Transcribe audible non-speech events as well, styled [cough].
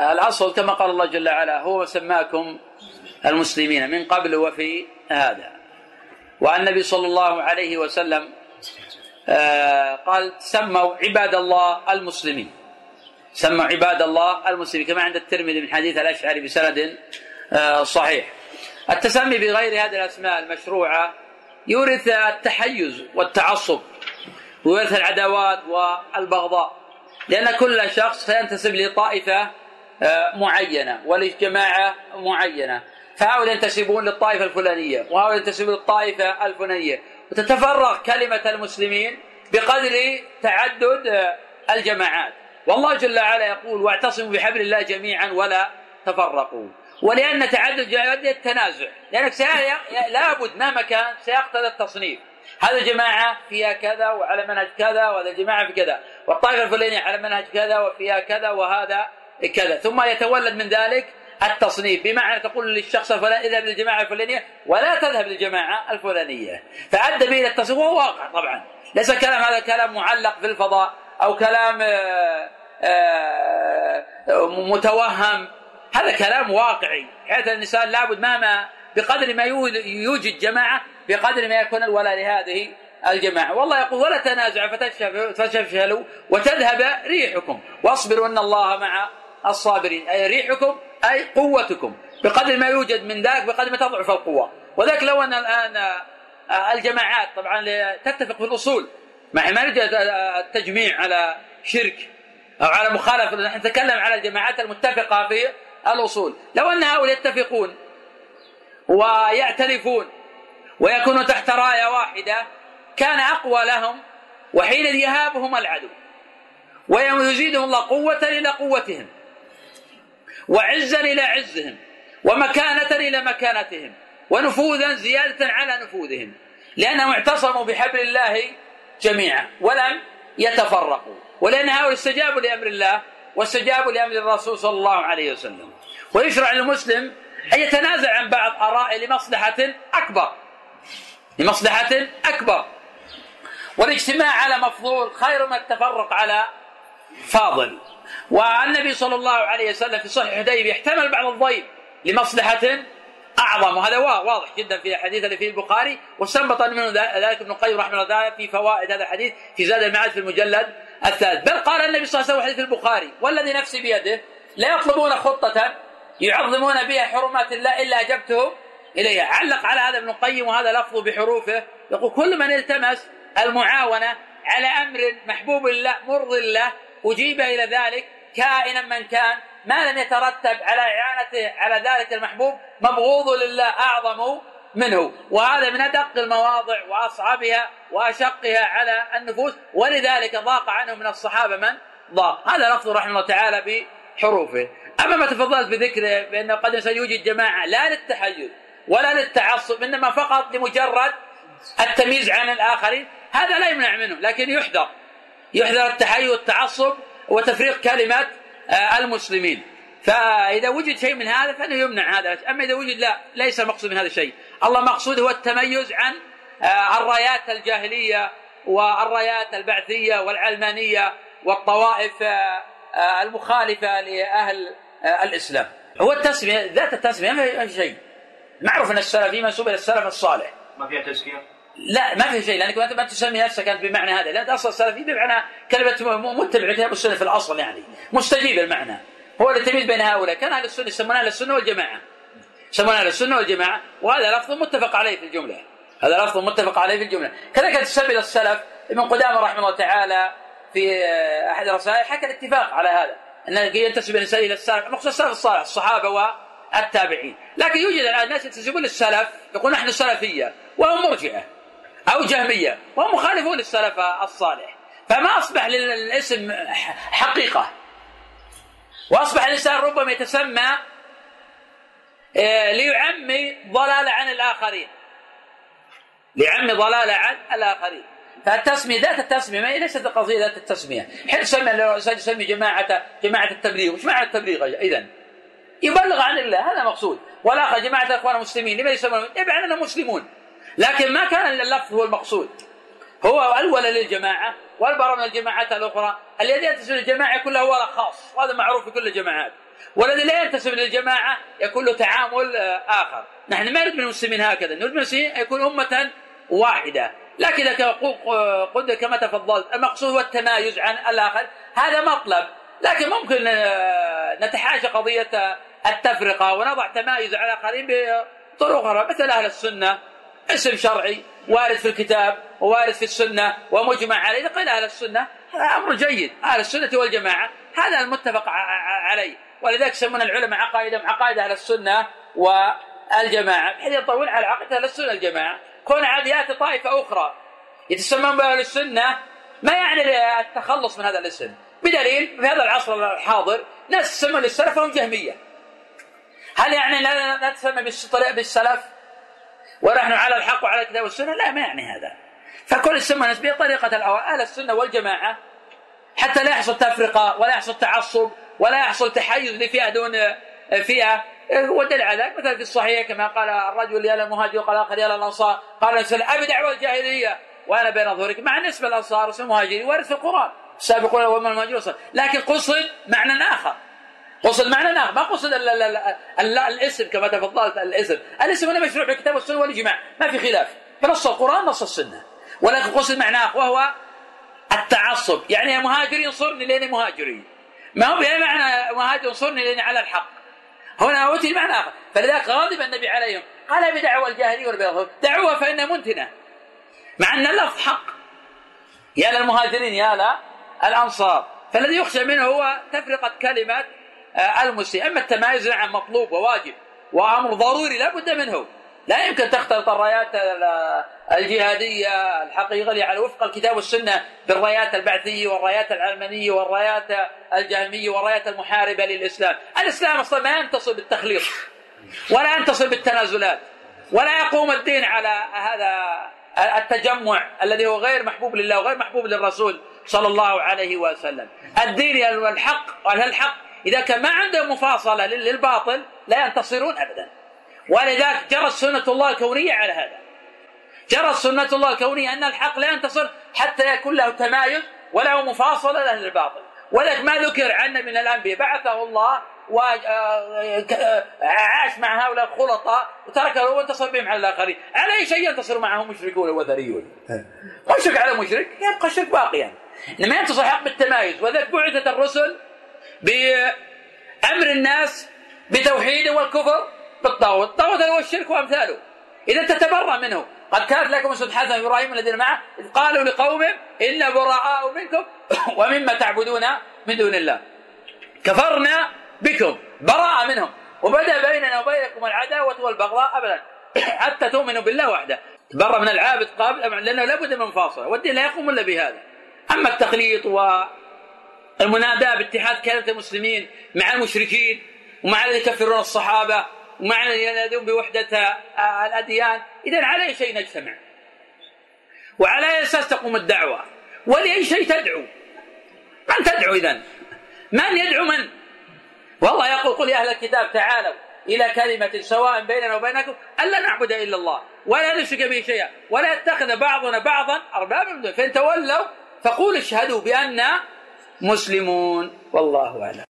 الأصل كما قال الله جل وعلا هو سماكم المسلمين من قبل وفي هذا. والنبي صلى الله عليه وسلم آه، قال سموا عباد الله المسلمين. سموا عباد الله المسلمين كما عند الترمذي من حديث الأشعري بسند آه، صحيح. التسمي بغير هذه الأسماء المشروعة يورث التحيز والتعصب ويورث العداوات والبغضاء لأن كل شخص سينتسب لطائفة آه، معينة ولجماعة معينة. فهؤلاء ينتسبون للطائفة الفلانية وهؤلاء ينتسبون للطائفة الفلانية. وتتفرق كلمة المسلمين بقدر تعدد آه، الجماعات. والله جل وعلا يقول واعتصموا بحبل الله جميعا ولا تفرقوا. ولأن تعدد يؤدي التنازع لأنك لابد مهما كان سيقتضي التصنيف. هذا جماعة فيها كذا وعلى منهج كذا وهذا جماعة في كذا. والطائفة الفلانية على منهج كذا وفيها كذا وهذا كذا. ثم يتولد من ذلك التصنيف. بمعنى تقول للشخص الفلاني اذهب للجماعة الفلانية ولا تذهب للجماعة الفلانية. فأدى به إلى التصنيف وهو واقع طبعا. ليس كلام هذا كلام معلق في الفضاء أو كلام آه، آه، متوهم. هذا كلام واقعي. حيث الإنسان لابد مهما بقدر ما يوجد جماعة بقدر ما يكون الولاء لهذه الجماعة. والله يقول ولا تنازعوا فتفشلوا وتذهب ريحكم. واصبروا أن الله مع الصابرين أي ريحكم أي قوتكم. بقدر ما يوجد من ذاك بقدر ما تضعف القوة. وذاك لو أن الآن الجماعات طبعا تتفق في الأصول. مع ما نريد التجميع على شرك أو على مخالفة. نحن نتكلم على الجماعات المتفقة في الأصول. لو أن هؤلاء يتفقون ويعترفون ويكونوا تحت راية واحدة كان أقوى لهم وحين يهابهم العدو. ويزيدهم الله قوة إلى قوتهم. وعزا إلى عزهم ومكانة إلى مكانتهم ونفوذا زيادة على نفوذهم لأنهم اعتصموا بحبل الله جميعا ولم يتفرقوا ولأن هؤلاء استجابوا لأمر الله واستجابوا لأمر الرسول صلى الله عليه وسلم. ويشرع للمسلم أن يتنازع عن بعض آرائه لمصلحة أكبر لمصلحة أكبر. والاجتماع على مفضول خير من التفرق على فاضل. والنبي صلى الله عليه وسلم في صحيح حديبيه احتمل بعض الضيف لمصلحة أعظم. وهذا واضح جدا في الحديث اللي في البخاري واستنبط منه ذلك ابن القيم رحمه الله في فوائد هذا الحديث في زاد المعاد في المجلد الثالث. بل قال النبي صلى الله عليه وسلم في البخاري والذي نفسي بيده لا يطلبون خطة يعظمون بها حرمات الله إلا أجبتهم إليها. علق على هذا ابن القيم وهذا لفظه بحروفه. يقول كل من التمس المعاونة على أمر محبوب لله مرضي الله أجيب إلى ذلك كائنا من كان ما لم يترتب على إعانته على ذلك المحبوب مبغوض لله أعظم منه. وهذا من أدق المواضع وأصعبها وأشقها على النفوس ولذلك ضاق عنه من الصحابة من؟ ضاق. هذا لفظ رحمه الله تعالى بحروفه. أما ما تفضلت بذكره بأنه قد سيوجد جماعة لا للتحيز ولا للتعصب إنما فقط لمجرد التمييز عن الآخرين هذا لا يمنع منه لكن يحذر. يحذر التحيز والتعصب وتفريق كلمة آه، المسلمين. فإذا وجد شيء من هذا فإنه يمنع هذا. أما إذا وجد لا ليس المقصود من هذا الشيء. الله مقصود هو التميز عن آه، الرايات الجاهلية والرايات البعثية والعلمانية والطوائف آه، المخالفة لأهل الإسلام. هو التسمية ذات التسمية ما في شيء. معروف أن السلفي منسوب إلى السلف الصالح. ما فيها تزكية؟ لا ما في شيء لأنك ما تسمي نفسك أنت بمعنى هذا. لا أصل السلفي بمعنى كلمة متبع كتاب السنة في الأصل يعني. مستجيب المعنى. هو التمييز بين هؤلاء. كان أهل السنة يسمون أهل السنة والجماعة. يسمون أهل السنة والجماعة وهذا لفظ متفق عليه في الجملة. هذا لفظ متفق عليه في الجملة. كذلك تسمي السلف ابن قدامة رحمه الله تعالى في أحد الرسائل حكى الاتفاق على هذا. أنه ينتسب الانسان إلى السلف المقصود السلف الصالح الصحابة والتابعين. لكن يوجد الان ناس ينتسبون للسلف يقول نحن سلفية وهم مرجئة. أو جهمية. وهم مخالفون للسلف الصالح. فما أصبح للاسم حقيقة. وأصبح الإنسان ربما يتسمى آه، ليعمي ضلال عن الآخرين. ليعمي ضلال عن الآخرين. فالتسمية ذات التسمية ما ليست قضية ذات التسمية. حين يسمي الإنسان يسمي جماعة جماعة التبليغ وش معنى التبليغ إذا يبلغ عن الله هذا مقصود. والآخر جماعة الإخوان المسلمين لماذا يسمون يبقى أنهم مسلمون. لكن ما كان اللفظ هو المقصود. هو الولى للجماعة والبراء من الجماعات الأخرى. الذي ينتسب للجماعة كلها هو خاص وهذا معروف في كل الجماعات. والذي لا ينتسب للجماعة يكون له تعامل آه، آخر. نحن ما نريد من المسلمين هكذا نريد من المسلمين أن يكون أمة واحدة. لكن قلت كما تفضلت المقصود هو التمايز عن الآخر. هذا مطلب. لكن ممكن آه، نتحاشى قضية التفرقة ونضع تمايز على الآخرين بطرق أخرى مثل أهل السنة. اسم شرعي وارد في الكتاب ووارد في السنة ومجمع عليه. قيل أهل السنة هذا أمر جيد. أهل السنة والجماعة هذا المتفق عليه. ولذلك يسمون العلماء عقائدهم عقائد أهل السنة والجماعة بحيث يطول على عقيدة أهل السنة والجماعة. كون عاد يأتي طائفة أخرى يتسمون بأهل السنة ما يعني التخلص من هذا الاسم. بدليل في هذا العصر الحاضر ناس تسمون السلف وهم جهمية. هل يعني لا نتسمى بالسلف؟ ونحن على الحق وعلى الكتاب والسنة لا ما يعني هذا فكل السنة نسبية طريقة أهل السنة والجماعة. حتى لا يحصل تفرقة ولا يحصل تعصب ولا يحصل تحيز لفئة دون فئة. ودل على ذلك. مثلا في الصحيح كما قال الرجل يا المهاجر وقال الآخر يا الأنصار قال الانسان ابي دعوه الجاهليه وأنا بين ظهورك مع نسبة الأنصار والمهاجرين وارد في القران السابقون وهم المهاجرون لكن قصد معنى آخر. قصد معنى اخر ما قصد ال ال ال الاسم كما تفضلت الاسم. الاسم هنا مشروع بالكتاب والسنة والإجماع ما في خلاف. فنص القرآن نص السنة. ولكن قصد معنى اخر وهو التعصب. يعني يا مهاجر انصرني لاني مهاجري. ما هو بمعنى مهاجر انصرني لاني على الحق؟ هنا اوتي معنى اخر فلذلك غضب النبي عليهم. قال بدعوى الجاهلية والبيض دعوها فإنها منتنة. مع أن اللفظ حق. يا للمهاجرين يا للانصار فالذي يخشى منه هو تفرقة كلمة المسلم أما التمايز نعم مطلوب وواجب وأمر ضروري لا بد منه. لا يمكن تختلط الرايات الجهادية الحقيقة على وفق الكتاب والسنة بالرايات البعثية والرايات العلمانية والرايات الجهمية والرايات المحاربة للإسلام. الإسلام أصلا ما ينتصر بالتخليط ولا ينتصر بالتنازلات ولا يقوم الدين على هذا التجمع الذي هو غير محبوب لله وغير محبوب للرسول صلى الله عليه وسلم. الدين الحق؟ الحق؟ إذا كان ما عنده مفاصلة للباطل لا ينتصرون أبدا. ولذلك جرت سنة الله الكونية على هذا. جرت سنة الله الكونية أن الحق لا ينتصر حتى يكون له تمايز وله مفاصلة لأهل الباطل ولذلك ما ذكر عن من الأنبياء بعثه الله وعاش مع هؤلاء الخلطاء وتركه وانتصر بهم على الآخرين. على أي شيء ينتصر معه؟ مشركون وثريون. مشرك على مشرك يبقى الشرك باقيا. إنما ينتصر حق بالتمايز. وذلك بعثت الرسل بأمر الناس بتوحيد والكفر بالطاغوت. الطاغوت هو الشرك وأمثاله. إذا تتبرأ منه. قد كانت لكم أسوة حسنة إبراهيم الذين معه. إذ قالوا لقومهم أنا براء منكم [coughs] ومما تعبدون من دون الله. كفرنا بكم. براء منهم. وبدا بيننا وبينكم العداوة والبغضاء ابدا. [coughs] حتى تؤمنوا بالله وحده. تبرأ من العابد قابل لأنه لابد من مفاصله والدين لا يقوم إلا بهذا. أما التخليط والمناداه باتحاد كلمه المسلمين مع المشركين ومع الذين يكفرون الصحابة ومعنى ينادون بوحدة الأديان. إذا على أي شيء نجتمع؟ وعلى أي أساس تقوم الدعوة؟ ولأي شيء تدعو؟ من تدعو إذا من يدعو من؟ والله يقول قل يا أهل الكتاب تعالوا إلى كلمة سواء بيننا وبينكم ألا نعبد إلا الله ولا نشرك به شيئا ولا يتخذ بعضنا بعضا أربابا فإن تولوا فقولوا اشهدوا بأننا مسلمون والله أعلم.